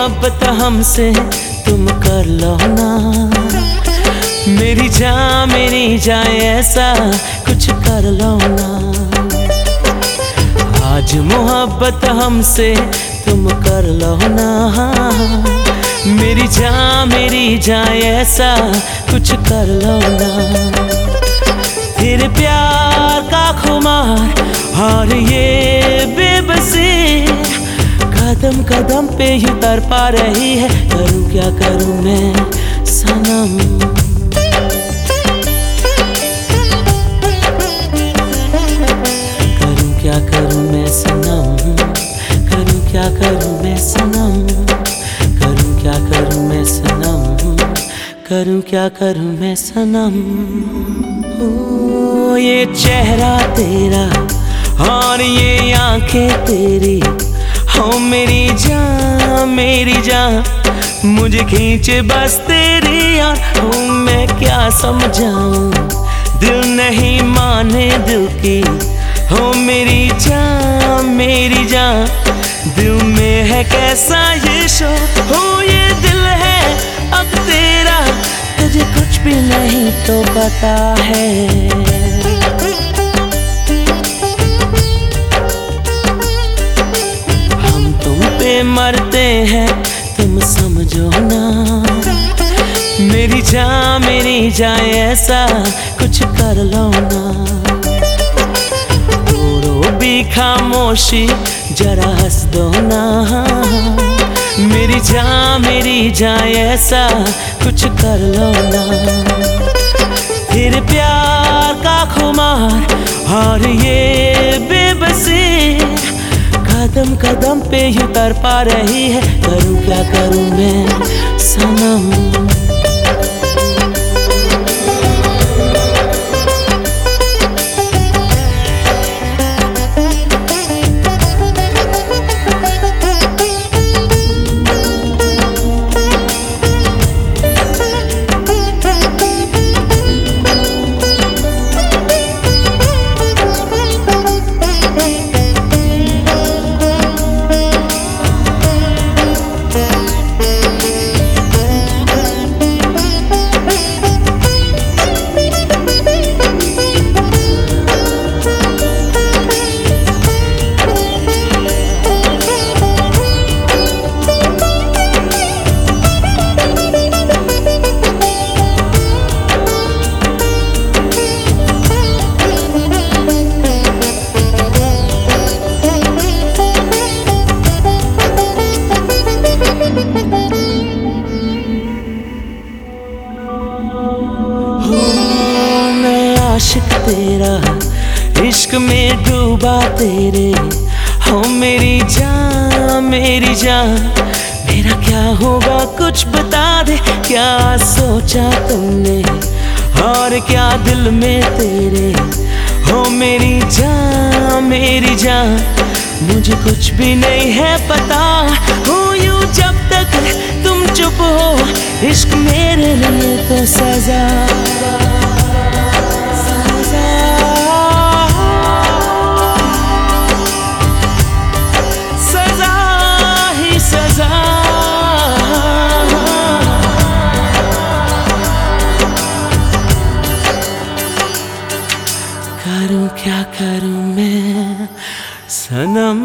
मोहब्बत हमसे तुम कर लो ना। मेरी जान मेरी जाए ऐसा कुछ कर लो ना। आज मोहब्बत हमसे तुम कर लो ना। मेरी जान मेरी जाए ऐसा कुछ कर लो ना। फिर प्यार का खुमार, और ये कदम कदम पे ही तर पा रही है। करूँ क्या करूँ मैं? सनम। करूँ क्या करूँ मैं? सनम। करूँ क्या करूँ मैं? सनम। करूँ क्या करूँ मैं? सनम। करूँ क्या करूँ मैं? सनम। ये चेहरा तेरा, और ये आँखें तेरी हो मेरी जान मेरी जान। मुझे खींचे बस तेरी और हो मैं क्या समझाऊं? दिल नहीं माने दिल की। हो मेरी जान मेरी जान। दिल में है कैसा ये शो हो ये दिल है अब तेरा। तुझे कुछ भी नहीं तो पता है। मरते हैं, तुम समझो ना। मेरी जान मेरी जाए, ऐसा कुछ कर लो ना। रो भी खामोशी, जरा हंस दो ना। मेरी जान मेरी जाए, ऐसा कुछ कर लो ना। फिर प्यार का खुमार, और ये बेबसी कदम कदम पे ही तर पा रही है। करूँ क्या करूँ मैं? सनम। तेरा इश्क में डूबा तेरे। हो मेरी जान मेरी जान। मेरा क्या होगा, कुछ बता दे। क्या सोचा तुमने? और क्या दिल में तेरे? हो मेरी जान मेरी जान। मुझे कुछ भी नहीं है पता। हो यूँ जब तक तुम चुप हो, इश्क मेरे लिए तो सजा। क्या करूँ मैं? सनम